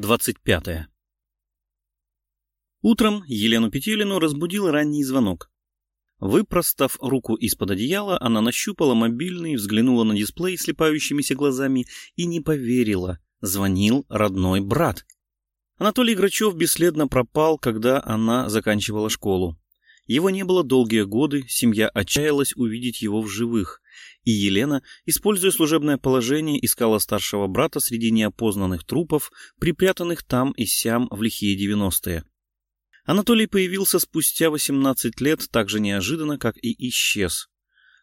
Глава 25 Утром Елену Петелину разбудил ранний звонок. Выпростав руку из-под одеяла, она нащупала мобильный, взглянула на дисплей слепающимися глазами и не поверила. Звонил родной брат. Анатолий Грачев бесследно пропал, когда она заканчивала школу. Его не было долгие годы, семья отчаялась увидеть его в живых, и Елена, используя служебное положение, искала старшего брата среди неопознанных трупов, припрятанных там и сям в лихие девяностые. Анатолий появился спустя 18 лет так же неожиданно, как и исчез.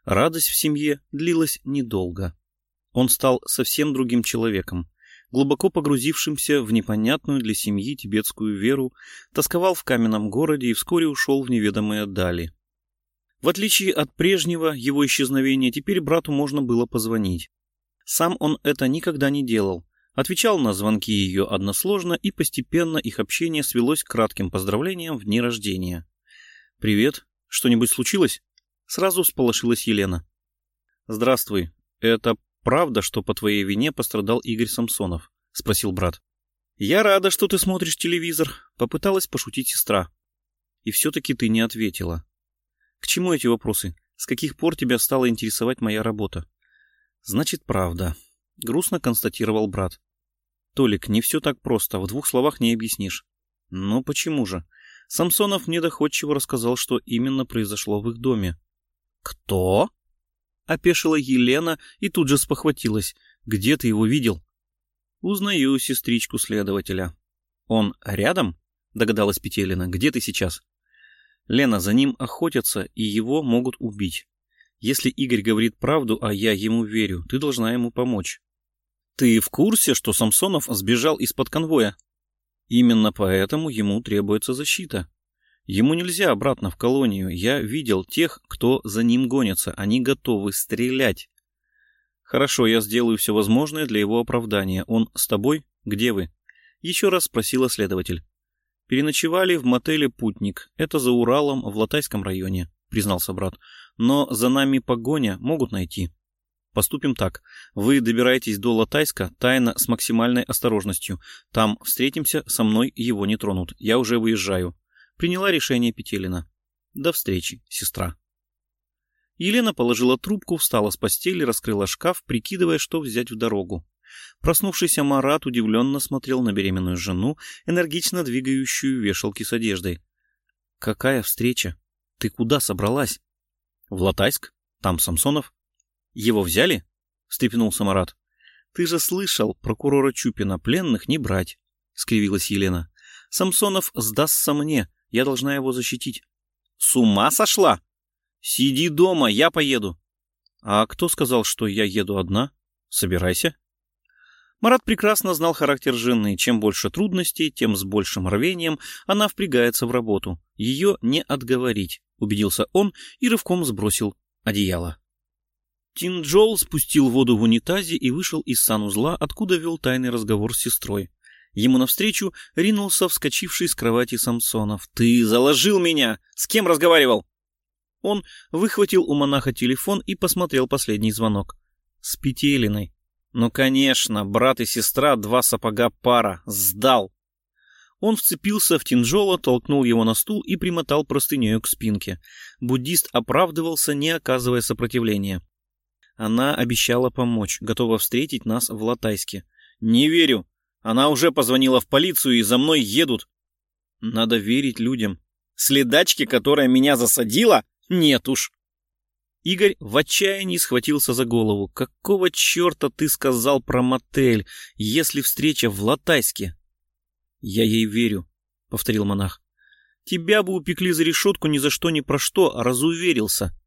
Радость в семье длилась недолго. Он стал совсем другим человеком, глубоко погрузившимся в непонятную для семьи тибетскую веру, тосковал в каменном городе и вскоре ушел в неведомые дали. В отличие от прежнего его исчезновения, теперь брату можно было позвонить. Сам он это никогда не делал, отвечал на звонки ее односложно, и постепенно их общение свелось к кратким поздравлениям в дни рождения. «Привет. Что-нибудь случилось?» Сразу всполошилась Елена. «Здравствуй. Это правда, что по твоей вине пострадал Игорь Самсонов?» — спросил брат. «Я рада, что ты смотришь телевизор», — попыталась пошутить сестра. «И все-таки ты не ответила. К чему эти вопросы? С каких пор тебя стала интересовать моя работа?» «Значит, правда», — грустно констатировал брат. «Толик, не все так просто, в двух словах не объяснишь». «Ну почему же?» Самсонов недоходчиво рассказал, что именно произошло в их доме. «Кто?» Опешила Елена и тут же спохватилась. «Где ты его видел?» «Узнаю сестричку следователя». «Он рядом?» — догадалась Петелина. «Где ты сейчас?» «Лена, за ним охотятся, и его могут убить. Если Игорь говорит правду, а я ему верю, ты должна ему помочь». «Ты в курсе, что Самсонов сбежал из-под конвоя?» «Именно поэтому ему требуется защита», Ему нельзя обратно в колонию. Я видел тех, кто за ним гонится. Они готовы стрелять. Хорошо, я сделаю все возможное для его оправдания. Он с тобой? Где вы? Еще раз спросила следователь. Переночевали в мотеле «Путник». Это за Уралом в Латайском районе, признался брат. Но за нами погоня могут найти. Поступим так. Вы добираетесь до Латайска тайно с максимальной осторожностью. Там встретимся, со мной его не тронут. Я уже выезжаю приняла решение Петелина. До встречи, сестра. Елена положила трубку, встала с постели, раскрыла шкаф, прикидывая, что взять в дорогу. Проснувшийся Марат удивленно смотрел на беременную жену, энергично двигающую вешалки с одеждой. «Какая встреча? Ты куда собралась?» «В Латайск? Там Самсонов?» «Его взяли?» — встрепенулся Марат. «Ты же слышал, прокурора Чупина пленных не брать», — скривилась Елена. «Самсонов сдастся мне, я должна его защитить. С ума сошла? Сиди дома, я поеду. А кто сказал, что я еду одна? Собирайся. Марат прекрасно знал характер жены. Чем больше трудностей, тем с большим рвением она впрягается в работу. Ее не отговорить, убедился он и рывком сбросил одеяло. Тинджол спустил воду в унитазе и вышел из санузла, откуда вел тайный разговор с сестрой. Ему навстречу ринулся вскочивший с кровати Самсонов. «Ты заложил меня! С кем разговаривал?» Он выхватил у монаха телефон и посмотрел последний звонок. «С Петелиной». «Ну, конечно, брат и сестра, два сапога пара. Сдал!» Он вцепился в Тинжола, толкнул его на стул и примотал простынею к спинке. Буддист оправдывался, не оказывая сопротивления. Она обещала помочь, готова встретить нас в Латайске. «Не верю!» Она уже позвонила в полицию и за мной едут. Надо верить людям. Следачки, которая меня засадила? Нет уж. Игорь в отчаянии схватился за голову. Какого черта ты сказал про мотель, если встреча в Латайске? Я ей верю, повторил монах. Тебя бы упекли за решетку ни за что ни про что, а разуверился.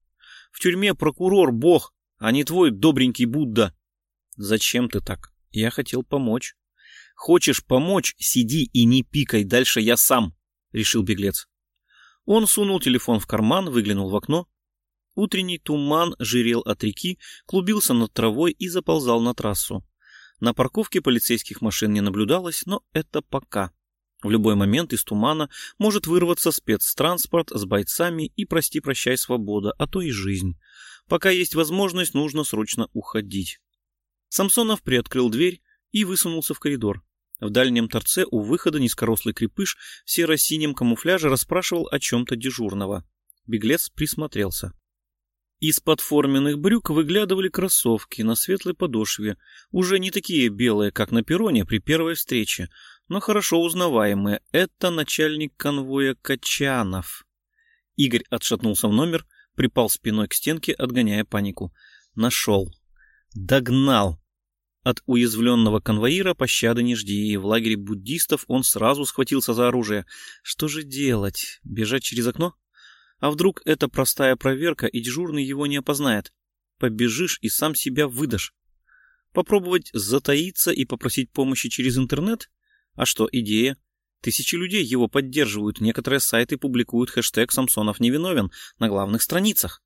В тюрьме прокурор бог, а не твой добренький Будда. Зачем ты так? Я хотел помочь. Хочешь помочь, сиди и не пикай, дальше я сам, решил беглец. Он сунул телефон в карман, выглянул в окно. Утренний туман жирел от реки, клубился над травой и заползал на трассу. На парковке полицейских машин не наблюдалось, но это пока. В любой момент из тумана может вырваться спецтранспорт с бойцами и прости-прощай свобода, а то и жизнь. Пока есть возможность, нужно срочно уходить. Самсонов приоткрыл дверь и высунулся в коридор. В дальнем торце у выхода низкорослый крепыш в серо-синем камуфляже расспрашивал о чем-то дежурного. Беглец присмотрелся. Из-под форменных брюк выглядывали кроссовки на светлой подошве, уже не такие белые, как на перроне при первой встрече, но хорошо узнаваемые. Это начальник конвоя Качанов. Игорь отшатнулся в номер, припал спиной к стенке, отгоняя панику. Нашел. Догнал. От уязвленного конвоира пощады не жди. В лагере буддистов он сразу схватился за оружие. Что же делать? Бежать через окно? А вдруг это простая проверка, и дежурный его не опознает? Побежишь и сам себя выдашь. Попробовать затаиться и попросить помощи через интернет? А что, идея? Тысячи людей его поддерживают, некоторые сайты публикуют хэштег «Самсонов невиновен» на главных страницах.